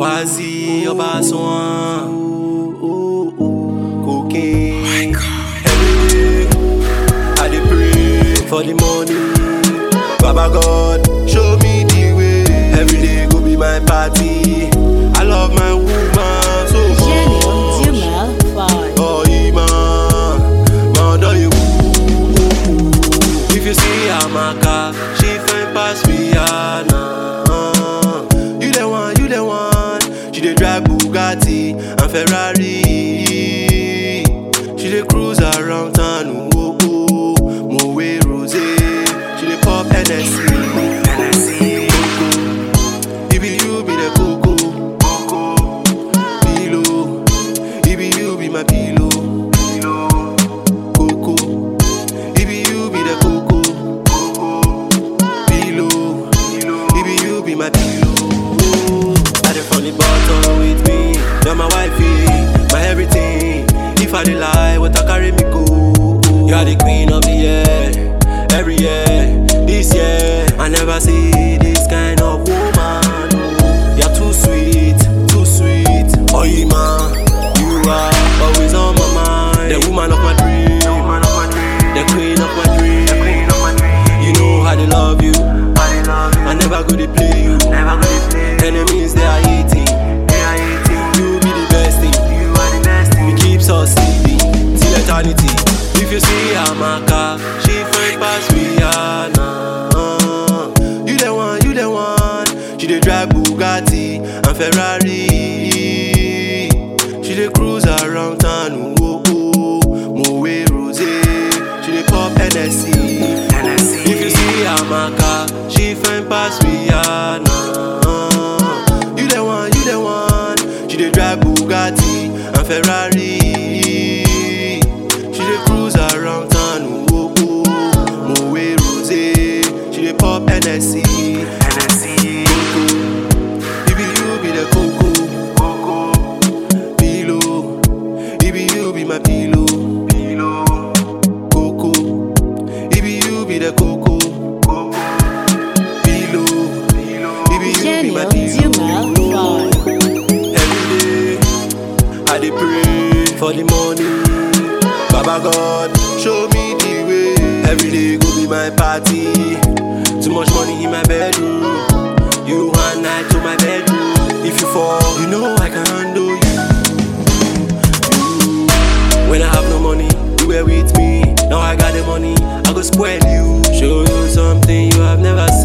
Wazi ọba swan. Cocaine every day I pray for the money. Baba God show me She dey cruise around town, oh oh. Moët Rosé, she dey pop Hennessy. My pillow. Coco. It you be the Coco, Coco. Pillow, it you be my pillow. I the bottom with me, you're my wifey, my everything. If I dey lie, what I carry me go? You are the queen of the year, every year, this year. I never see Amaka, she fine pass Rihanna. You the one, you the one. She dey drive Bugatti and Ferrari. She dey cruise around town, oh oh. Moët Rosé, she dey pop Hennessy. If you see Amaka, she fine pass Rihanna. You the one, you the one. She dey drive Bugatti and Ferrari. The Coco. Pillow, it be you be my pillow. Every day, I dey pray for the money. Baba God, show me the way. Every day go be my party. Too much money in my bedroom. You one night to my bedroom. If you fall, you know I can handle you. You, when I have no money, you were with me. Now I got the money, I go spoil you. Show you something you have never seen.